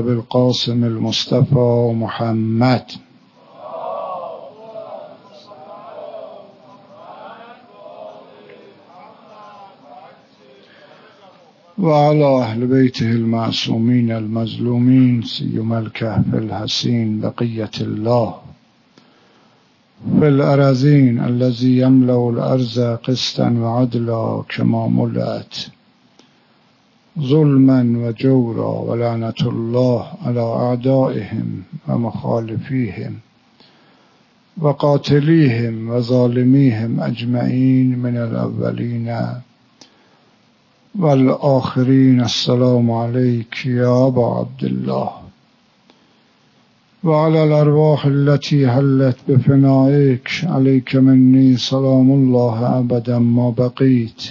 بالقاسم المصطفى محمد وعلى أهل بيته المعصومين المظلومين سيما الكهف الحسين بقية الله. في الأراضين الذي يملأ الأرض قسطا وعدلا كما ملأت ظلما وجورا ولعنة الله على أعدائهم ومخالفيهم وقاتليهم وظالميهم أجمعين من الأولين والآخرين السلام عليك يا أبا عبد الله وعلى الأرواح التي هلت بفنائك عليك مني سلام الله أبدا ما بقيت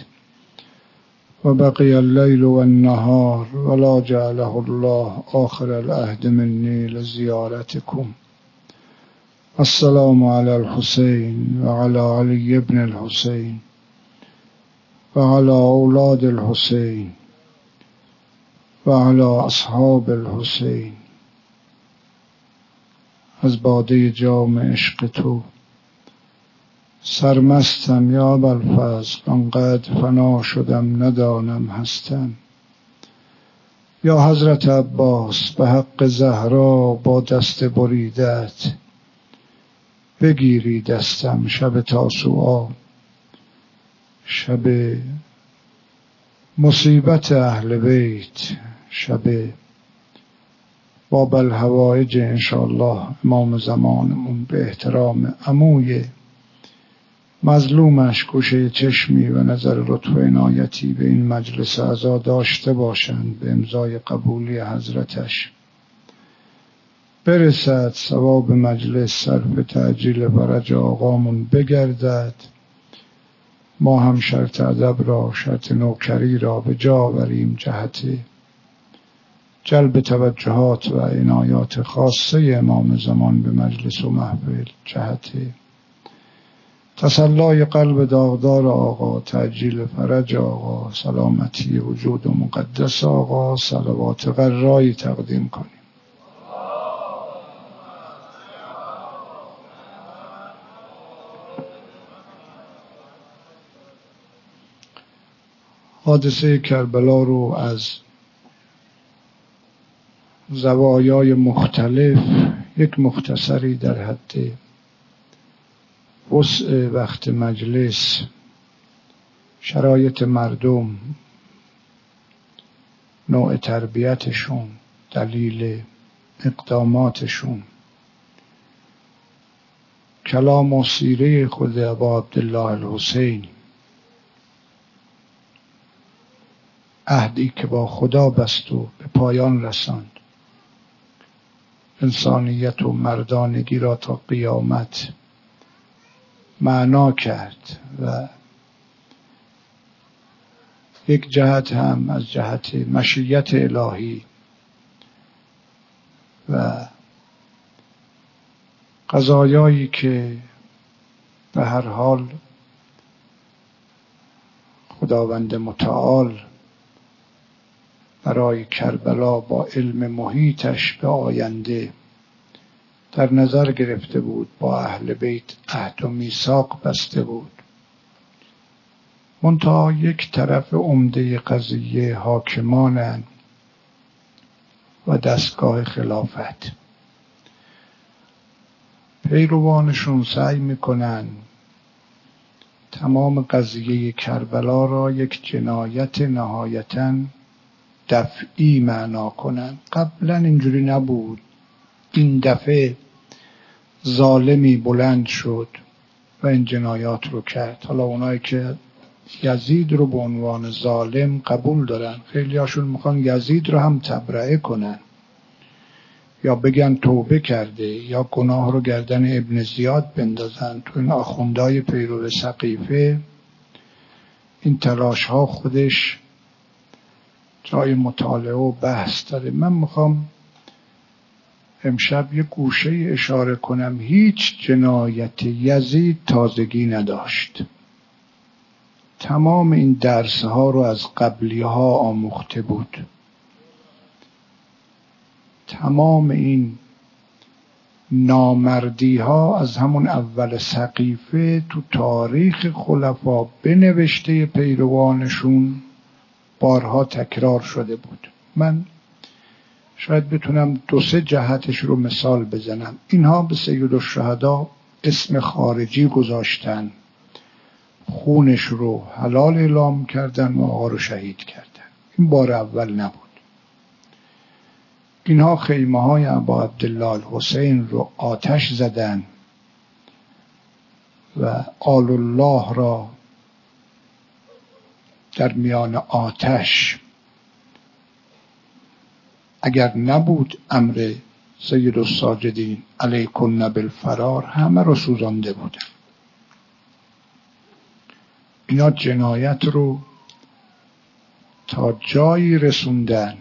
وبقي الليل والنهار ولا جعله الله آخر العهد مني لزيارتكم. السلام على الحسين وعلى علي بن الحسين وعلى أولاد الحسين وعلى أصحاب الحسين. از باده جام عشق تو سرمستم یا ابوالفضل آنقدر فنا شدم ندانم هستم یا حضرت عباس به حق زهرا با دست بریدت بگیری دستم شب تاسوعا شب مصیبت اهل بیت شب باب الهوایج انشاءالله امام زمانمون به احترام عموی مظلومش گوشه چشمی و نظر لطف و عنایتی به این مجلس اعضا داشته باشند به امضای قبولی حضرتش. برسد ثواب مجلس صرف تعجیل فرج آقامون بگردد. ما هم شرط ادب را شرط نوکری را به جا آوریم جهت جلب توجهات و عنایات خاصه امام زمان به مجلس و محفل جهت تسلای قلب داغدار آقا تعجیل فرج آقا سلامتی وجود و مقدس آقا صلوات غرایی تقدیم کنیم. حادثه کربلا رو از زوایای مختلف یک مختصری در حد وسع وقت مجلس شرایط مردم نوع تربیتشون دلیل اقداماتشون. کلام و سیره خود ابا عبدالله الحسین. عهدی که با خدا بست و به پایان رساند. انسانیت و مردانگی را تا قیامت معنا کرد و یک جهت هم از جهت مشیت الهی و قضایایی که به هر حال خداوند متعال برای کربلا با علم محیطش به آینده در نظر گرفته بود با اهل بیت عهد و میثاق بسته بود. منتها یک طرف عمده قضیه حاکمانند و دستگاه خلافت. پیروانشون سعی می‌کنن تمام قضیه کربلا را یک جنایت نهایتا دفعی معنا کنن قبلا اینجوری نبود. این دفعه ظالمی بلند شد و این جنایات رو کرد. حالا اونایی که یزید رو به عنوان ظالم قبول دارن. خیلی هاشون می‌خوان یزید رو هم تبرئه کنن. یا بگن توبه کرده یا گناه رو گردن ابن زیاد بندازن. تو این آخوندهای پیرو سقیفه این تلاش ها خودش جای مطالعه و بحث داره. من می‌خوام امشب یه گوشه اشاره کنم. هیچ جنایت یزید تازگی نداشت. تمام این درس ها رو از قبلی ها آموخته بود. تمام این نامردی ها از همون اول سقیفه تو تاریخ خلفا بنوشته پیروانشون بارها تکرار شده بود. من شاید بتونم دو سه جهتش رو مثال بزنم. اینها به سید الشهدا اسم خارجی گذاشتن. خونش رو حلال اعلام کردن و آقا رو شهید کردن. این بار اول نبود. اینها خیمه های ابا عبدالله حسین رو آتش زدن و آل الله را در میان آتش اگر نبود امر سید الساجدین علیکن بالفرار همه رو سوزانده بودن. اینا جنایت رو تا جایی رسوندن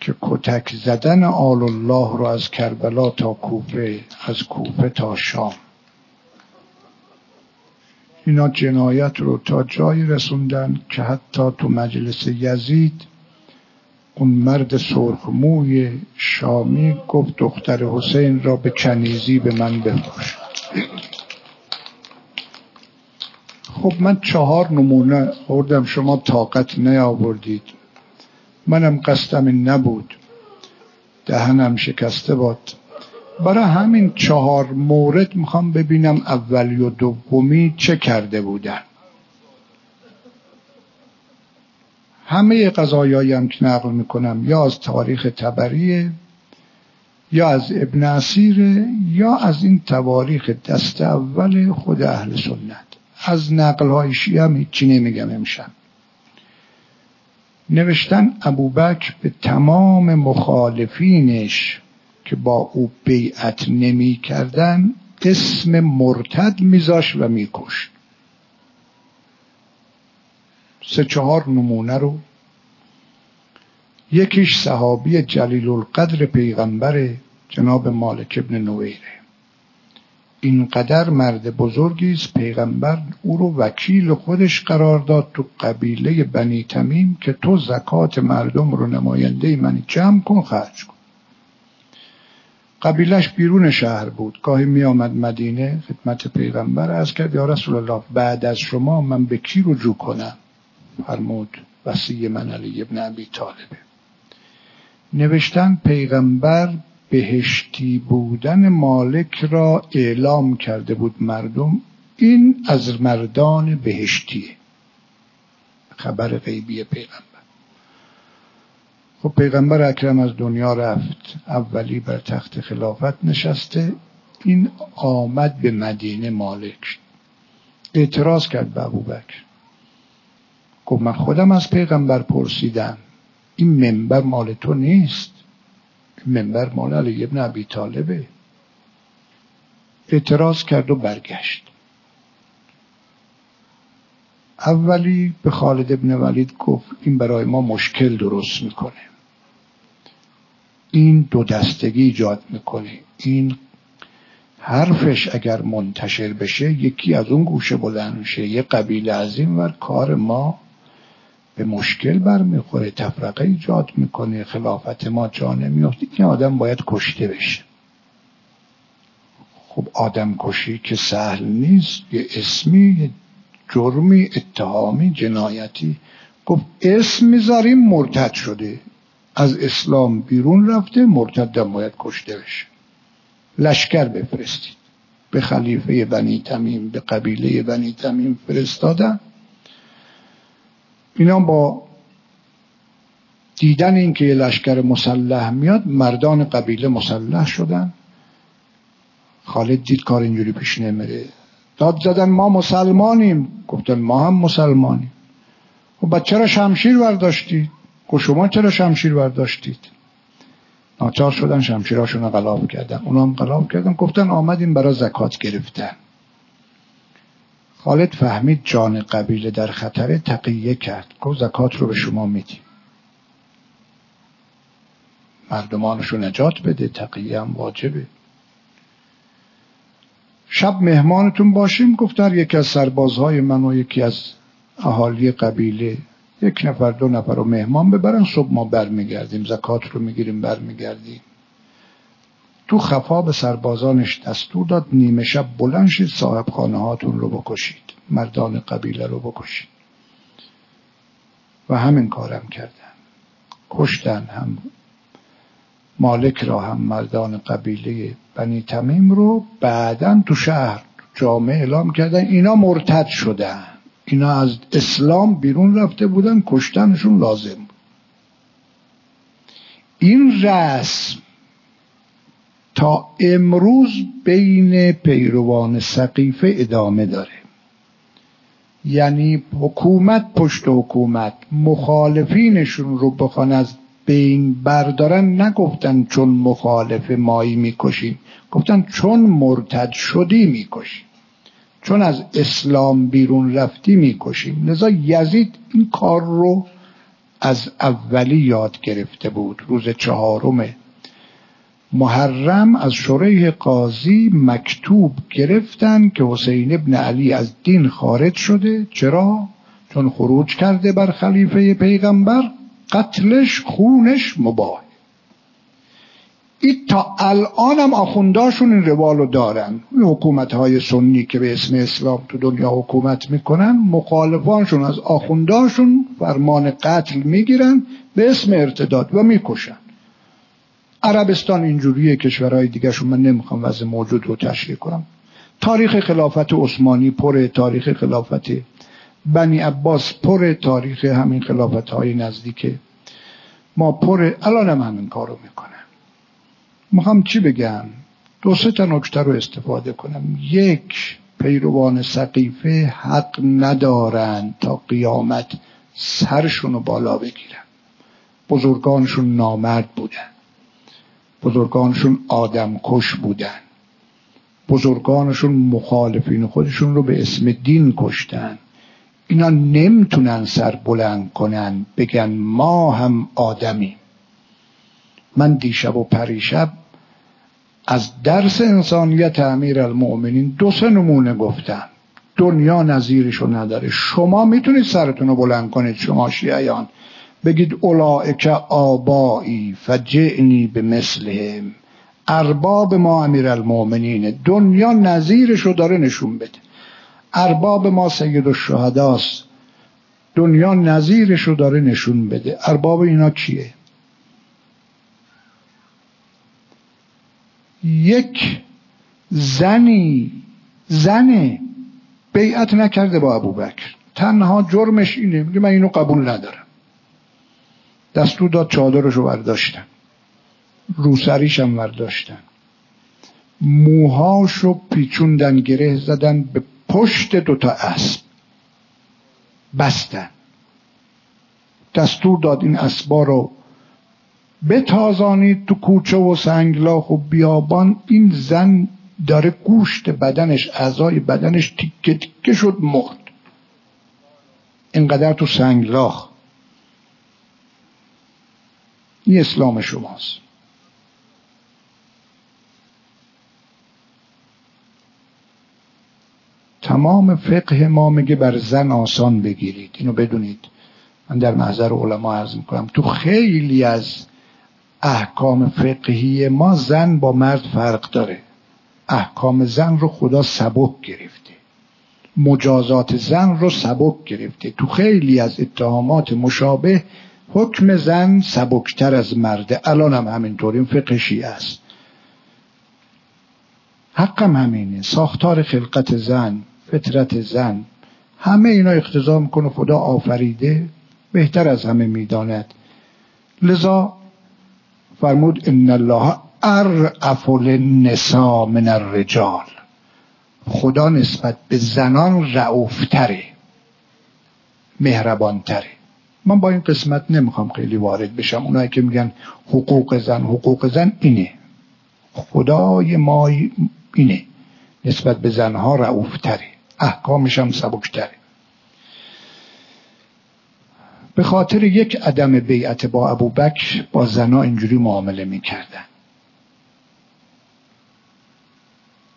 که کتک زدن آل الله رو از کربلا تا کوفه از کوفه تا شام. اینا جنایت رو تا جایی رسوندن که حتی تو مجلس یزید اون مرد سرخموی شامی گفت دختر حسین را به کنیزی به من بفروش خب من چهار نمونه آوردم شما طاقت نیاوردید. منم قصدم این نبود. دهنم شکسته باد. برای همین چهار مورد می‌خوام ببینم اولی و دومی چه کرده بودن. همه قضایایی هم که نقل می‌کنم یا از تاریخ تبریه یا از ابن اسیر یا از این تواریخ دست اول خود اهل سنت. از نقل های شیعه هم هیچی نمیگم امشب. نوشتن ابوبکر به تمام مخالفینش که با او بیعت نمی کردن اسم مرتد میذاش و میکشت. سه چهار نمونه رو. یکیش صحابی جلیل القدر پیغمبر جناب مالک ابن نویره اینقدر مرد بزرگی است پیغمبر او رو وکیل خودش قرار داد تو قبیله بنی تمیم که تو زکات مردم رو نماینده منی جمع کن خرج کن. قبیلش بیرون شهر بود. گاهی می آمد مدینه خدمت پیغمبر. از کرد یا رسول الله بعد از شما من به کی رجوع کنم؟ فرمود وسیع من علی ابن ابی طالبه نوشتن پیغمبر بهشتی بودن مالک را اعلام کرده بود مردم این از مردان بهشتیه. خبر غیبی پیغمبر. خب پیغمبر اکرم از دنیا رفت اولی بر تخت خلافت نشسته این آمد به مدینه مالک اعتراض کرد به ابوبکر. گفت من خودم از پیغمبر پرسیدم. این منبر مال تو نیست. منبر مال علی ابن ابی طالبه. اعتراض کرد و برگشت. اولی به خالد ابن ولید گفت این برای ما مشکل درست می‌کنه. این دو دستگی ایجاد می‌کنه. این حرفش اگر منتشر بشه یکی از اون گوشه بلند میشه. یه قبیله از این ور کار ما به مشکل برمیخوره تفرقه ایجاد می‌کنه خلافت ما جا نمیفته این آدم باید کشته بشه. خب آدم کشی که سهل نیست یه اسمی جرمی اتهامی جنایتی. گفت اسم می‌ذاریم مرتد شده. از اسلام بیرون رفته مرتدم باید کشته بشه. لشکر بفرستید. به خلیفه بنی تمیم به قبیله بنی تمیم فرستادن. اینا با دیدن اینکه لشکر مسلح میاد مردان قبیله مسلح شدن. خالد دید کار اینجوری پیش نمیره. داد زدن ما مسلمانیم. گفتن ما هم مسلمانیم. خب بعد چرا شمشیر برداشتید؟ خب شما چرا شمشیر برداشتید؟ ناچار شدن شمشیراشون رو غلاف کردن. اونا هم غلاف کردن. گفتن آمدیم برای زکات گرفتن. خالد فهمید جان قبیله در خطره تقیه کرد. گفت زکات رو به شما میدیم. مردمانشو نجات بده تقیه هم واجبه. شب مهمانتون باشیم گفت هر یکی از سربازهای من و یکی از اهالی قبیله. یک نفر دو نفر رو مهمان ببرن صبح ما برمیگردیم زکات رو می‌گیریم برمیگردیم. تو خفا به سربازانش دستور داد نیمه شب بلند شید صاحب خانه هاتون رو بکشید مردان قبیله رو بکشید. و همین کارم کردن. کشتن هم مالک را هم مردان قبیله بنی تمیم رو بعدا تو شهر جامعه اعلام کردن اینا مرتد شدن. اینا از اسلام بیرون رفته بودن کشتنشون لازم بود. این رسم تا امروز بین پیروان سقیفه ادامه داره. یعنی حکومت پشت حکومت مخالفینشون رو بخوان از بین بردارن نگفتن چون مخالف مایی می‌کشیم گفتن چون مرتد شدی می‌کشیم چون از اسلام بیرون رفتی می‌کشیم لذا یزید این کار رو از اولی یاد گرفته بود. روز چهارم محرم از شریح قاضی مکتوب گرفتن که حسین ابن علی از دین خارج شده. چرا؟ چون خروج کرده بر خلیفه پیغمبر. قتلش خونش مباه این تا الان هم آخونداشون این روالو دارن. این حکومت های سنی که به اسم اسلام تو دنیا حکومت می‌کنن مخالفانشون از آخونداشون فرمان قتل می‌گیرن به اسم ارتداد و می‌کشن. عربستان اینجوریه کشورهای دیگرشون من نمی‌خوام وضع موجود رو تشریح کنم. تاریخ خلافت عثمانی پر تاریخ خلافت بنی عباس پر تاریخ همین خلافت های نزدیکه. ما پر الان هم همین کارو می‌کنم می‌خوام چی بگم؟ دو سه تا نکته رو استفاده کنم. یک پیروان سقیفه حق ندارند تا قیامت سرشون رو بالا بگیرن. بزرگانشون نامرد بودن. بزرگانشون آدم کش بودن. بزرگانشون مخالفین خودشون رو به اسم دین کشتن. اینا نمی‌تونن سر بلند کنن بگن ما هم آدمیم. من دیشب و پریشب از درس انسانیت امیر المؤمنین دو سه نمونه گفتم. دنیا نظیرشو نداره. شما می‌تونید سرتون رو بلند کنید شما شیعیان. بگید اولائک آبایی فجعنی به مثلهم ارباب ما امیر المؤمنین دنیا نظیرشو داره نشون بده. ارباب ما سید الشهداست دنیا نظیرشو داره نشون بده. ارباب اینا کیه؟ یک زنی زنه بیعت نکرده با ابوبکر. تنها جرمش اینه میگه من اینو قبول ندارم. دستور داد چادرشو برداشتن. روسریش هم برداشتن. موهاشو پیچوندن گره زدن به پشت دوتا اسب بستن. دستور داد این اسبا رو بتازانید تو کوچه و سنگلاخ و بیابان. این زن داره گوشت بدنش اعضای بدنش تیکه تیکه شد مرد. اینقدر تو سنگلاخ. این اسلام شماست. تمام فقه ما میگه بر زن آسان بگیرید. اینو بدونید. من در محضر علما عرض می‌کنم. تو خیلی از احکام فقهی ما زن با مرد فرق داره. احکام زن رو خدا سبک گرفته. مجازات زن رو سبک گرفته. تو خیلی از اتهامات مشابه حکم زن سبکتر از مرده الان هم همینطور این فقه است. حقم همینه. ساختار خلقت زن فطرت زن همه اینا اقتضا می‌کنه خدا آفریده بهتر از همه می‌داند. لذا فرمود ان الله ارعف للنساء من الرجال. خدا نسبت به زنان رعوفتره مهربانتره. من با این قسمت نمی‌خوام خیلی وارد بشم. اونایی که میگن حقوق زن حقوق زن اینه. خدای ما اینه. نسبت به زنها رعوفتره. احکامش هم سبکتره. به خاطر یک عدم بیعت با ابو بکر با زنا اینجوری معامله می‌کردن.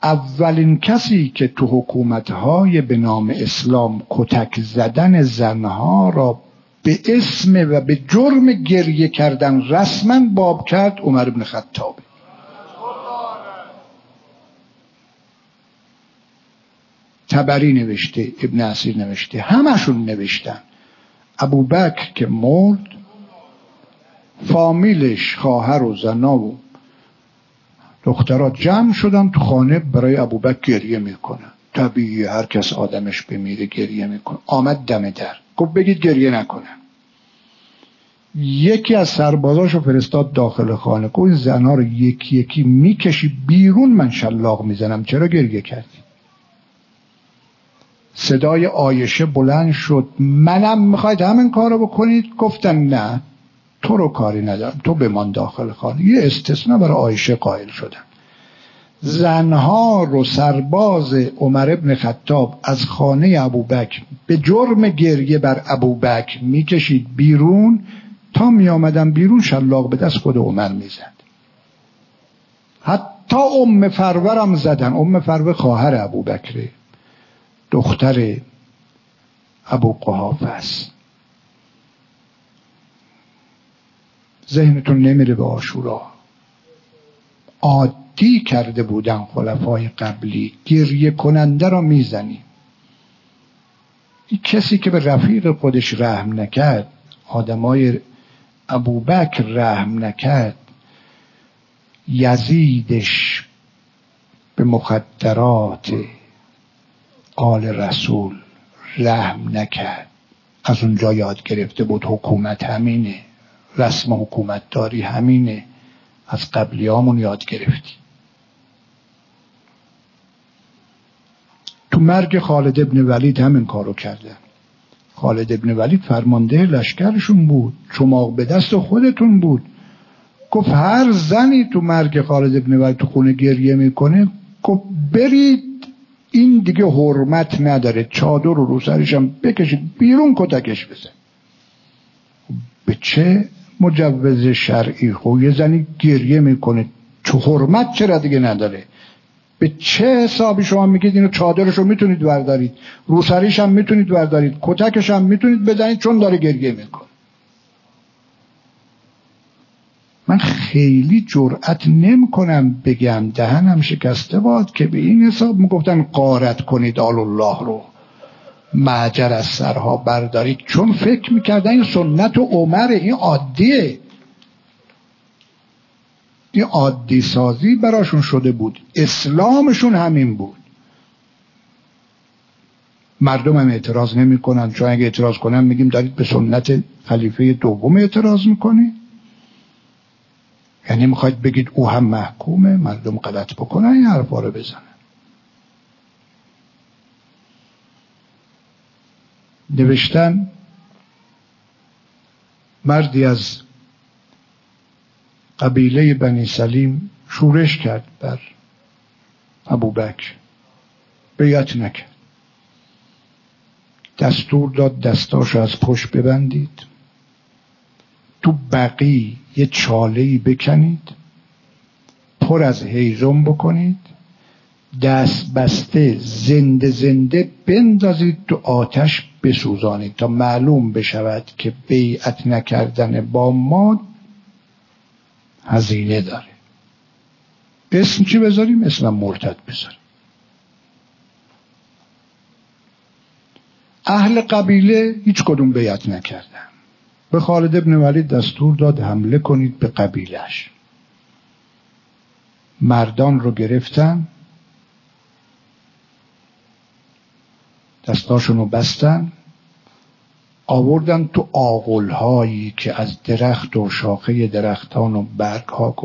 اولین کسی که تو حکومتهای به نام اسلام کتک زدن زنها را به اسم و به جرم گریه کردن رسما باب کرد عمر ابن خطاب. تبری نوشته ابن اسیر نوشته همشون نوشتن. ابو بکر که مرد فامیلش خواهر و زنا و دخترات جمع شدن تو خانه برای ابوبکر گریه می‌کنن. طبیعی هر کس آدمش بمیره گریه می‌کنه. آمد دم در. گفت بگید گریه نکنن یکی از سربازاشو فرستاد داخل خانه. گفت زنها رو یکی یکی می‌کشی بیرون من شلاق می‌زنم. چرا گریه کردی؟ صدای آیشه بلند شد. منم می‌خواید همین کارو بکنید؟ گفتن نه. تو رو کاری ندارم. تو بمان داخل خانه. یه استثنا برای آیشه قائل شدن زنها رو سرباز عمر ابن خطاب از خانه ابوبکر به جرم گریه بر ابوبکر می‌کشید بیرون تا می آمدن بیرون شلاق به دست خود عمر می‌زد. حتی ام فرورم زدن. ام فرور خواهر ابوبکر دختر ابو قحافه است. ذهنتون نمیره به آشورا. کرده بودن خلفای قبلی. گریه کننده را می‌زنی. کسی که به رفیق خودش رحم نکرد آدمای ابوبکر رحم نکرد یزیدش به مخدرات آل رسول رحم نکرد. از اونجا یاد گرفته بود حکومت همینه رسم حکومت داری همینه. از قبلیامون یاد گرفتی تو مرگ خالد ابن ولید همین کارو کردن خالد ابن ولید فرمانده لشکرشون بود چماق به دست خودتون بود. گفت هر زنی تو مرگ خالد ابن ولید تو خونه گریه می‌کنه گفت برید این دیگه حرمت نداره. چادر رو رو سرشم بکشید بیرون کتکش بزن. به چه مجوز شرعی خب یه زنی گریه می‌کنه؟ چه حرمت چرا دیگه نداره؟ به چه حسابی شما میگید اینو چادرش رو می‌تونید بردارید؟ روسریش هم می‌تونید بردارید؟ کتکش هم می‌تونید بزنید چون داره گریه می‌کنه. من خیلی جرأت نمی‌کنم بگم. دهنم شکسته باد که به این حساب می‌گفتن قارت کنید آل الله رو. معجر از سرها بردارید. چون فکر می‌کردن این سنت و عمر این عادیه. این عادی سازی براشون شده بود. اسلامشون همین بود. مردم هم اعتراض نمی‌کنن. چون اگه اعتراض کنن میگیم دارید به سنت خلیفه دوم اعتراض می‌کنید یعنی می‌خواید بگید او هم محکومه مردم غلط بکنن این حرفا رو بزنن. نوشتن مردی از قبیله بنی سلیم شورش کرد بر ابوبکر بیعت نکرد. دستور داد دستاشو از پشت ببندید. تو بقی یه چاله بکنید. پر از هیزم بکنید. دست بسته زنده زنده بندازید تو آتش بسوزانید تا معلوم بشود که بیعت نکردن با ما هزینه داره اسم چی بذاریم؟ اسم مرتد بذاریم. اهل قبیله هیچ کدوم بیعت نکردن. به خالد ابن ولید دستور داد حمله کنید به قبیلش مردان رو گرفتن. دستاشون رو بستن. آوردن تو هایی که از درخت و شاخه درختان و برگ ها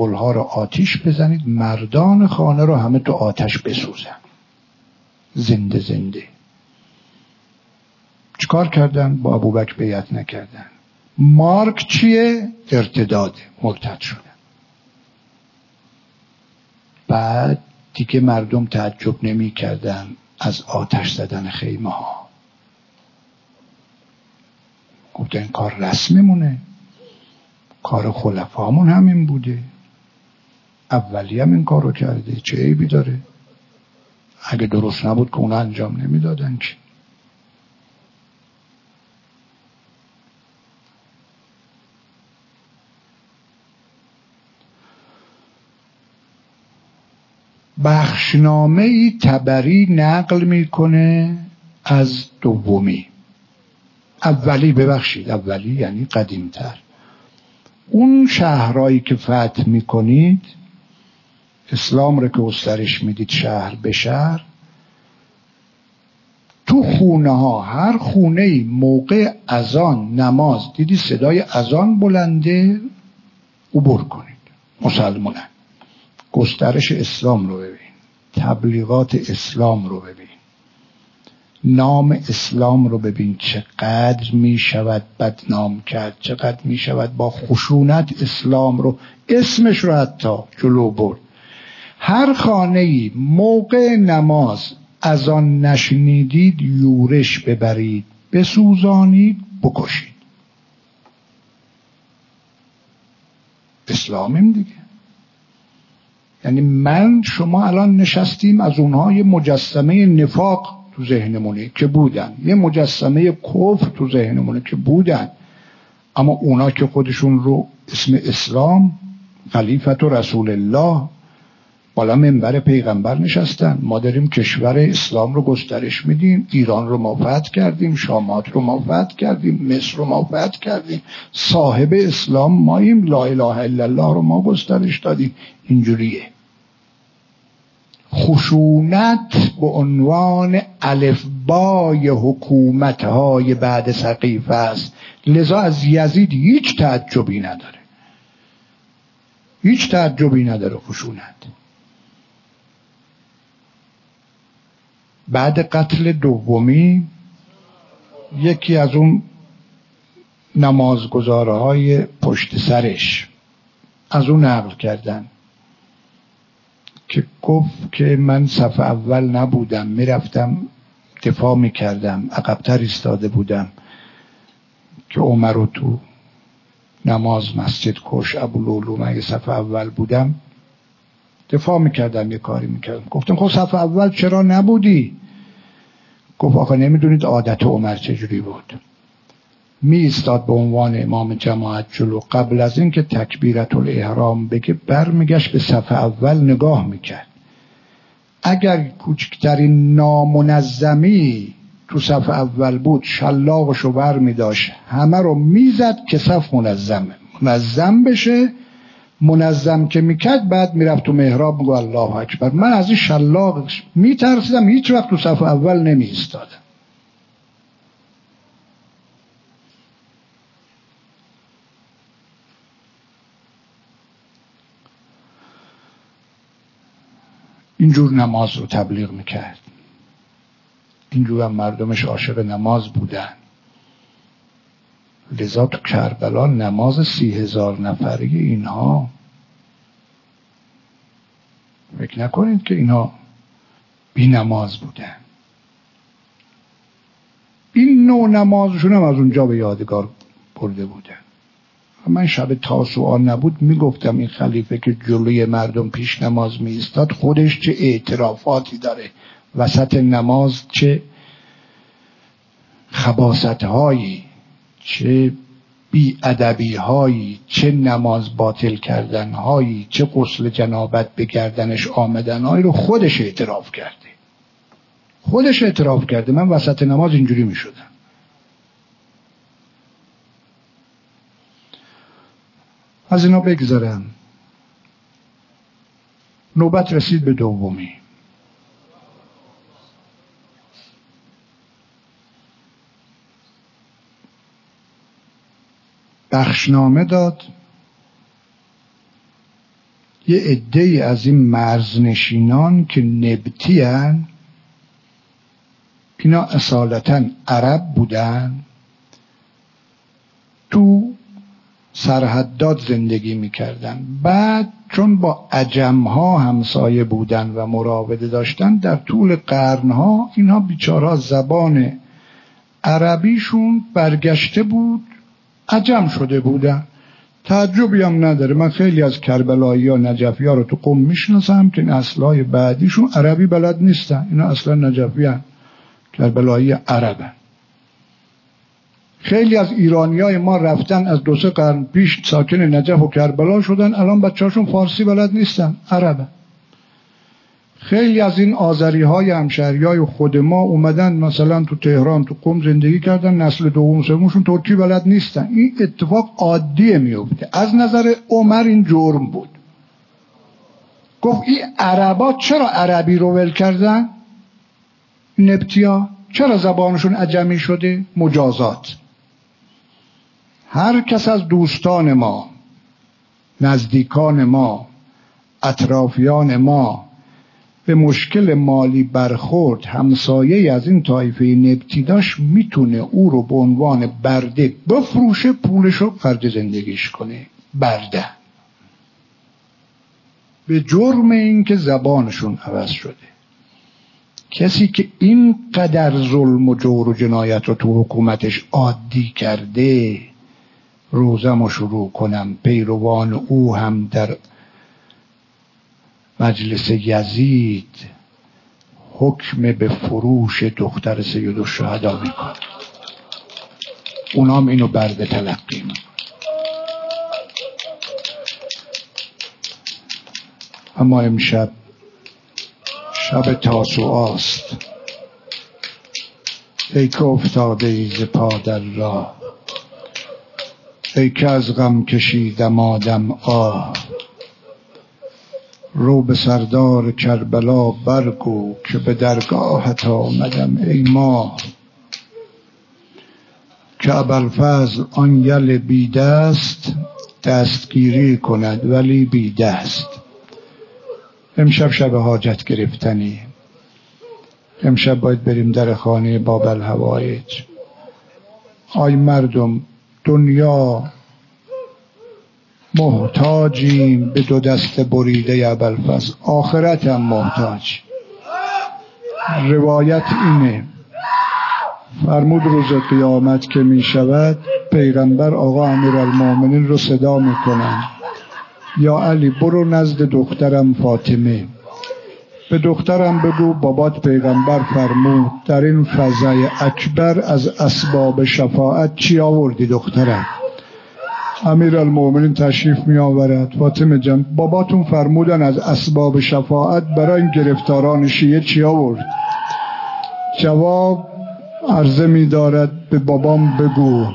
و ها رو آتیش بزنید مردان خانه رو همه تو آتش بسوزن. زنده زنده. چیکار کردن؟ با ابوبکر بیعت نکردن. مارک چیه؟ ارتداده مرتد شدن. بعد دیگه مردم تعجب نمی کردن از آتش زدن خیمه ها گفته این کار رسممونه. کار خلفامون همین بوده. اولی هم این کار رو کرده چه عیبی داره؟ اگه درست نبود که اون انجام نمی‌دادن که. بخشنامه ای تبری نقل می‌کنه از دومی. اولی ببخشید اولی یعنی قدیمتر. اون شهرهایی که فتح می‌کنید اسلام رو که گسترش می‌دید شهر به شهر تو خونه ها هر خونه ای موقع اذان نماز دیدی صدای اذان بلنده؟ عبور کنید مسلمانه گسترش اسلام رو ببین تبلیغات اسلام رو ببین. نام اسلام رو ببین چقدر می شود بدنام کرد چقدر می شود با خشونت اسلام رو. اسمش رو حتی جلو برد. هر خانه موقع نماز از آن نشنیدید یورش ببرید بسوزانید بکشید. اسلامیم دیگه. یعنی من شما الان نشستیم از اونها یه مجسمه نفاق تو ذهنمونه که بودن. یه مجسمه کفر تو ذهنمونه که بودن. اما اونا که خودشون رو اسم اسلام خلیفت و رسول الله بالا منبر پیغمبر نشستن. ما داریم کشور اسلام رو گسترش میدیم. ایران رو ما کردیم. شامات رو ما کردیم. مصر رو ما کردیم. صاحب اسلام ماییم. لا اله الا الله رو ما گسترش دادیم. اینجوریه. خشونت به عنوان الفبای حکومت های بعد سقیفه است. لذا از یزید هیچ تعجبی نداره. هیچ تعجبی نداره خشونت. بعد قتل دومی یکی از اون نمازگزارهای پشت سرش. از اون نقل کردن. که گفت که من صف اول نبودم می‌رفتم دفاع می‌کردم عقبتر ایستاده بودم که عمر رو تو نماز مسجد کش ابو لولو من صف اول بودم دفاع می‌کردم یه کاری می‌کردم. گفتم خب صف اول چرا نبودی؟ گفت آقا نمی‌دونید عادت عمر چجوری بود. می ایستاد به عنوان امام جماعت جلو. قبل از اینکه تکبیرت الاحرام بگه برمیگشت به صفحه اول نگاه می‌کرد. اگر کوچکترین نامنظمی تو صف اول بود شلاقشو بر می داشت همه رو می‌زد که صف منظمه منظم بشه. منظم که می‌کرد بعد می‌رفت تو محراب میگو الله اکبر. من از این شلاق میترسیدم هیچ وقت تو صف اول نمی اینجور نماز رو تبلیغ می‌کرد. اینجور هم مردمش عاشق نماز بودن. لذا تو کربلا نماز سی هزار نفری اینها فکر نکنید که اینها بی نماز بودن. این نوع نمازشون هم از اونجا به یادگار برده بودن. من شب تاسوعا نبود می‌گفتم این خلیفه که جلوی مردم پیش نماز میستاد خودش چه اعترافاتی داره؟ وسط نماز چه خباست هایی چه بی هایی چه نماز باطل کردن هایی چه قسل جنابت به گردنش آمدن هایی رو خودش اعتراف کرده. خودش اعتراف کرده. من وسط نماز اینجوری می شدم از اینا بگذارم نوبت رسید به دومی. بخشنامه داد. یه عده از این مرزنشینان که نبتی هن اینا اصالتا عرب بودن تو سرحدات زندگی می‌کردن. بعد چون با عجمها همسایه بودن و مراوده داشتن در طول قرنها اینها بیچارها زبان عربیشون برگشته بود عجم شده بودن تعجبی هم نداره. من خیلی از کربلایی ها نجفی ها رو تو قم می‌شناسم که این اصلای بعدیشون عربی بلد نیستن. اینا اصلا نجفی هم کربلایی عربن. خیلی از ایرانی های ما رفتن از دو سه قرن پیش ساکن نجف و کربلا شدن. الان بچهاشون فارسی بلد نیستن عربه. خیلی از این آذری های همشهری های خود ما اومدن مثلا تو تهران تو قم زندگی کردن نسل دوم سومشون ترکی بلد نیستن. این اتفاق عادی میفته از نظر عمر این جرم بود. گفت این عربا چرا عربی رو ول کردن؟ نبتیا چرا زبانشون عجمی شده؟ مجازات. هر کس از دوستان ما نزدیکان ما اطرافیان ما به مشکل مالی برخورد همسایه از این طایفه نبتی داشت می‌تونه او رو به عنوان برده بفروشه پولش رو خرج زندگیش کنه. برده. به جرم اینکه زبانشون عوض شده. کسی که اینقدر ظلم و جور و جنایت رو تو حکومتش عادی کرده روزم رو شروع کنم. پیروان او هم در مجلس یزید حکم به فروش دختر سید الشهدا میکن اونام اینو برده تلقی اما امشب شب تاسوعاست ای که افتاده ای ز پا در راه. ای که از غم کشیدم آدم آه. رو به سردار کربلا برگو که به درگاهت آمدم ای ماه که ابوالفضل آن یل بی دست دستگیری کند ولی بی دست امشب شب حاجت گرفتنی. امشب باید بریم در خانه بابل هوایج. آی مردم دنیا محتاجیم به دو دست بریده ابوالفضل. آخرت هم محتاج. روایت اینه. فرمود روز قیامت که می شود پیغمبر آقا امیر المومنین رو صدا می‌کنن یا علی برو نزد دخترم فاطمه. به دخترم بگو بابات پیغمبر فرمود در این فضای اکبر از اسباب شفاعت چی آوردی دخترم؟ امیر المومنین تشریف می آورد فاطمه جان باباتون فرمودن از اسباب شفاعت برای این گرفتاران شیعه چی آورد؟ جواب عرضه می دارد به بابام بگو.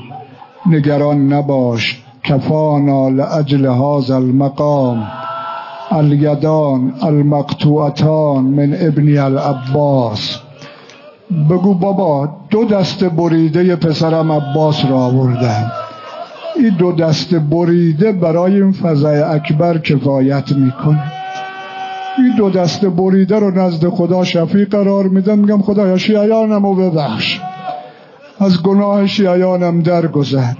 نگران نباش. کفانا لعجل هذا المقام. الیدان المقطوعتان من ابنی العباس. بگو بابا دو دست بریده پسرم عباس را آوردن. این دو دست بریده برای این فضای اکبر کفایت می‌کنه. این دو دست بریده رو نزد خدا شفیع قرار میدن. میگم خدایا شیعیانم رو ببخش. از گناه شیعیانم درگذر.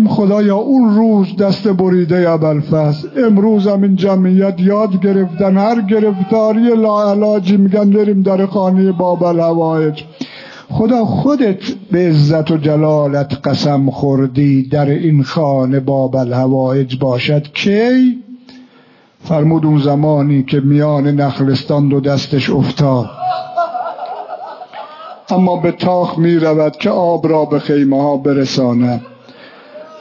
خدا خدایا اون روز دست بریده ابلفس امروز هم این جمعیت یاد گرفتن. هر گرفتاری لاعلاجی میگن بریم در خانه بابل هوایج خدا خودت به عزت و جلالت قسم خوردی در این خانه بابل هوایج باشد. کی؟ فرمود اون زمانی که میان نخلستان دو دستش افتاد. اما به تاخ می رود که آب را به خیمه ها برساند.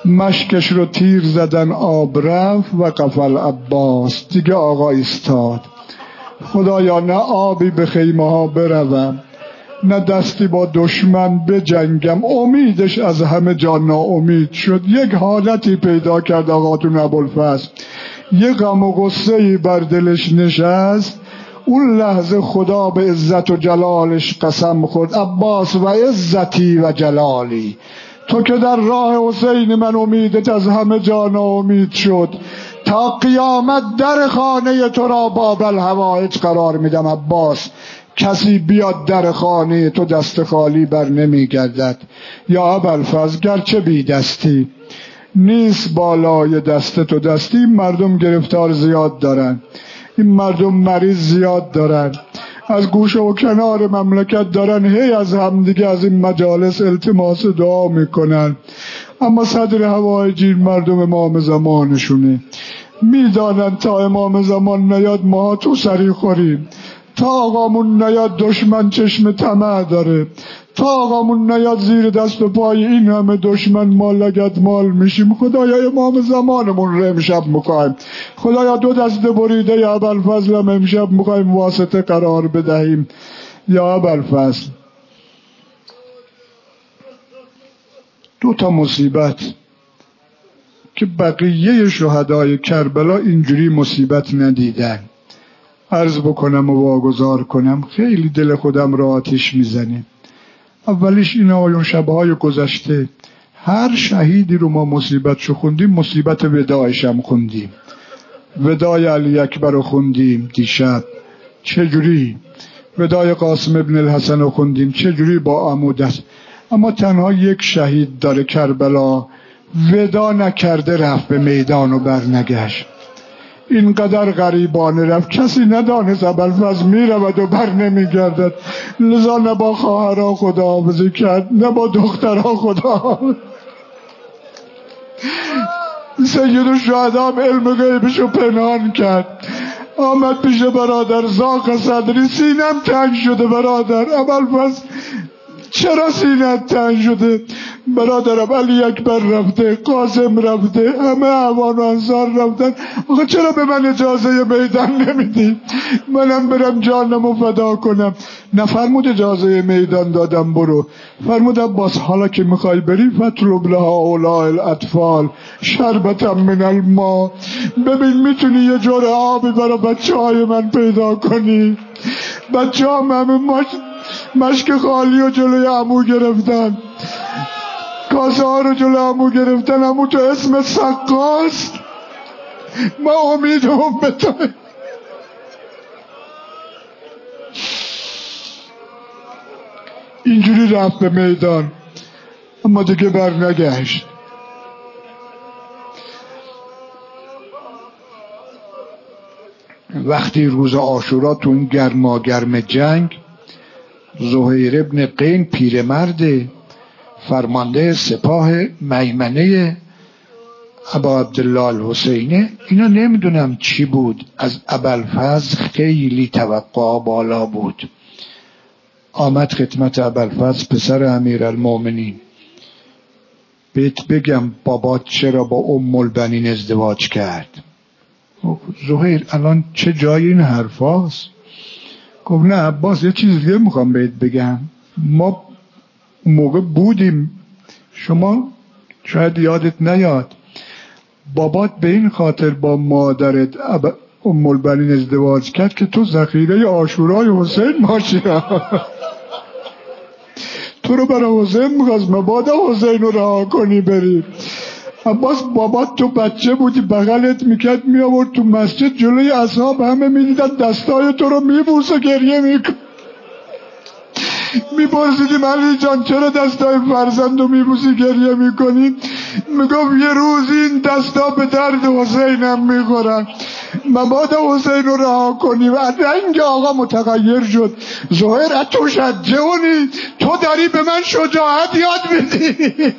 مشکش رو تیر زدن آب رفت و قفل عباس. دیگه آقا ایستاد. خدایا نه آبی به خیمه ها بروم نه دستی با دشمن بجنگم. امیدش از همه جا ناامید شد. یک حالتی پیدا کرد آقاتون ابوالفضل. یه غم و غصه بر دلش نشست. اون لحظه خدا به عزت و جلالش قسم خورد. عباس و عزتی و جلالی. تو که در راه حسین من امیدت از همه جا ناامید شد. تا قیامت در خانه تو را بابل هوایج قرار میدم عباس. کسی بیاد در خانه تو دست خالی بر نمی گردد. یا ابوالفضل گرچه بی دستی. نیست بالای دست تو دستی مردم گرفتار زیاد دارن. این مردم مریض زیاد دارن. از گوشه و کنار مملکت دارن هی از همدیگه از این مجالس التماس دعا می‌کنن. اما صدر هوای مردم امام زمانشونه می‌دانن تا امام زمان نیاد ما تو سری خوریم. تا آقامون نیاد دشمن چشم طمع داره. تا آقامون نیاد زیر دست و پای این همه دشمن ما لگت مال میشیم. خدایا امام زمانمون رو امشب می‌خوایم. خدایا دو دست بریده اول فضلم امشب می‌خوایم واسطه قرار بدهیم. یا اول فضل دو تا مصیبت که بقیه شهدای کربلا اینجوری مصیبت ندیدن. عرض بکنم و واگذار کنم. خیلی دل خودم را آتیش می‌زنه. اولیش این آیون شبهای گذشته هر شهیدی رو ما مصیبت شو خوندیم مصیبت ودایش هم خوندیم. ودای علی اکبر رو خوندیم دیشب. چجوری؟ ودای قاسم ابن الحسن رو خوندیم چجوری با عمود است؟ اما تنها یک شهید داره کربلا ودا نکرده رفت به میدان و برنگشت. اینقدر غریبانه رفت. کسی ندانست ابوالفضل می‌رود و بر نمیگردد. لذا نه با خواهرها خداحافظی کرد نه با دخترها خدا سید هم علم غیبشو پنهان کرد. آمد پیش برادر زاق صدری سینم تنگ شده برادر. ابوالفضل چرا سینت تنگ شده؟ برادرم علی اکبر رفته قاسم رفته همه اوان انصار رفتن. آقا چرا به من اجازه میدان نمیدی. منم برم جانمو فدا کنم. نفرمود اجازه میدان دادم برو. فرمودم باز حالا که می‌خوای بری فطلب لها اولا الاطفال. شربتم من الما ببین می‌تونی یه جور آبی برای بچه های من پیدا کنی؟ بچه هم همه مشک خالی و جلوی عمو گرفتن. کاسه ها رو جلو عمو گرفتن عمو تو اسم سقاست. ما امیدم به تو اینجوری رفت به میدان. اما دیگه برنگشت. وقتی روز آشورا تو اون گرما گرم جنگ زهیر ابن قین پیرمرد فرمانده سپاه میمنه ابا عبدالله الحسینه. اینا نمی‌دونم چی بود. از ابلفز خیلی توقع بالا بود. آمد خدمت ابلفز پسر امیر المومنین بهت بگم بابات چرا با ام البنین ازدواج کرد؟ زهیر الان چه جای این حرف هاست گفت نه عباس یه چیز دیگه می‌خوام بهت بگم. ما موقع بودیم. شما شاید یادت نیاد. بابات به این خاطر با مادرت ام البنین ازدواج کرد که تو ذخیره آشورای حسین باشی. تو رو برای حسین می‌خواست مبادا حسین رو رها کنی بری. عباس بابات تو بچه بودی بغلت می‌کرد میآورد تو مسجد جلوی اصحاب همه می‌دیدن دستای تو رو میبوس و گریه میکن میپرسیدیم علی جان چرا دستای فرزند رو میبوسی گریه می‌کنی؟ می‌گفت یه روز این دستا به درد حسینم می‌خورن. مبادا حسین رو رها کنی. و رنگ آقا متغیر شد. زهر تو شجعونی تو داری به من شجاعت یاد میدی.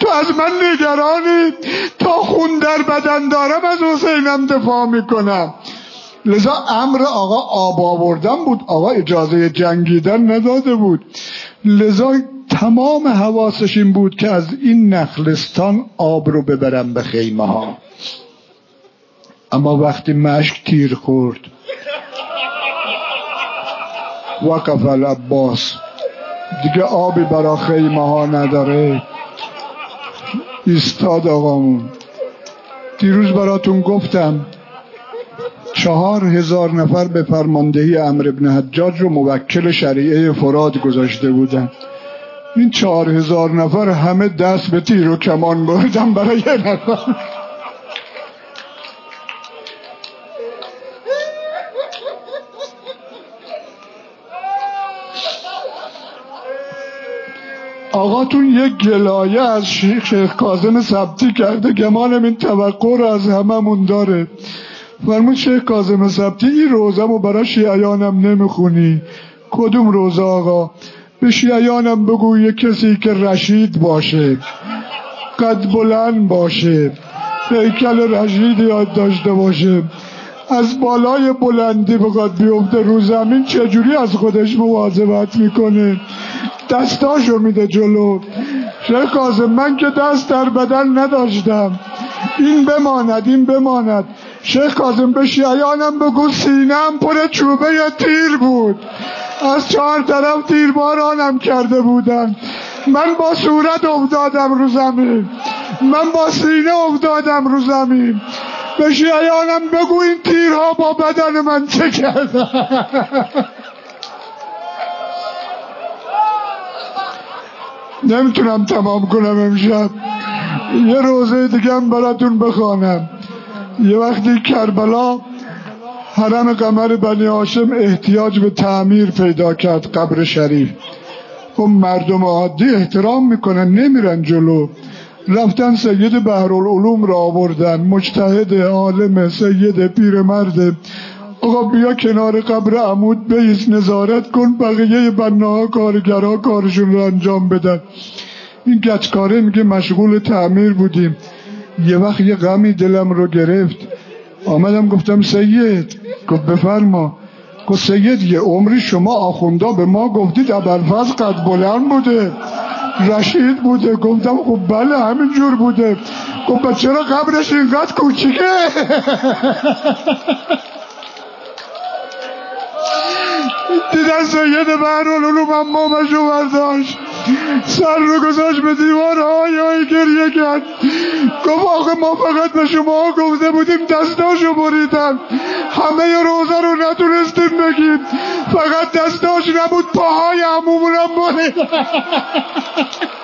تو از من نگرانی. تا خون در بدن دارم از حسینم دفاع می‌کنم. لذا امر آقا آب آوردن بود. آقا اجازه جنگیدن نداده بود. لذا تمام حواسش این بود که از این نخلستان آب رو ببرم به خیمه ها اما وقتی مشک تیر خورد. وقف العباس. دیگه آبی برا خیمه ها نداره. ایستاد آقامون. دیروز براتون گفتم چهار هزار نفر به فرماندهی امر ابن حجاج رو موکل شریعه فراد گذاشته بودن این چهار هزار نفر همه دست به تیر و کمان بردن برای یه نفر. آقاتون یک گلایه از شیخ کازم ثبتی کرده گمانم این توقع رو از هممون داره. فرمود شیخ کازم ثبتی این روزم و برای شیعیانم نمی‌خونی. کدوم روزه آقا؟ به شیعیانم بگو یه کسی که رشید باشه. قد بلند باشه. هیکل رشید یاد داشته باشه. از بالای بلندی بخواد بیفته رو زمین چجوری از خودش مواظبت می‌کنه؟ دستاشو میده جلو. شیخ کازم من که دست در بدن نداشتم. این بماند این بماند. شیخ کازم به شیعیانم بگو سینم پر چوبه تیر بود. از چهار طرف تیربارانم کرده بودن. من با صورت افتادم رو زمین. من با سینه افتادم رو زمین. به شیعیانم بگو این تیرها با بدن من چه کردن. نمی‌تونم تمام کنم امشب. یه روزه دیگه هم براتون بخوانم. یه وقتی کربلا حرم قمر بنی هاشم احتیاج به تعمیر پیدا کرد قبر شریف. خب مردم عادی احترام می‌کنن نمیرن جلو. رفتن سید بحرالعلوم را آوردن. مجتهد عالم سید پیرمرد. آقا بیا کنار قبر عمود بیس نظارت کن بقیه بناها کارگرها کارشون رو انجام بدن. این گچکاره میگه مشغول تعمیر بودیم. یه وقت یه غمی دلم رو گرفت. آمدم گفتم سید گفت بفرما. گفت سید یه عمری شما آخوندا به ما گفتید ابرفز قد بلند بوده. رشید بوده. گفتم خب بله همین جور بوده. گفت چرا قبرش اینقدر کوچیکه؟ دیدن سید بحرالعلوم هم مامشو برداشت سر رو گذاشت به دیوار های های گریه کرد. گفت آخه ما فقط به شما گفته بودیم دستاشو بریدن. همه روزه رو نتونستیم بگیم. فقط دستاش نبود پاهای همومونم بریدن.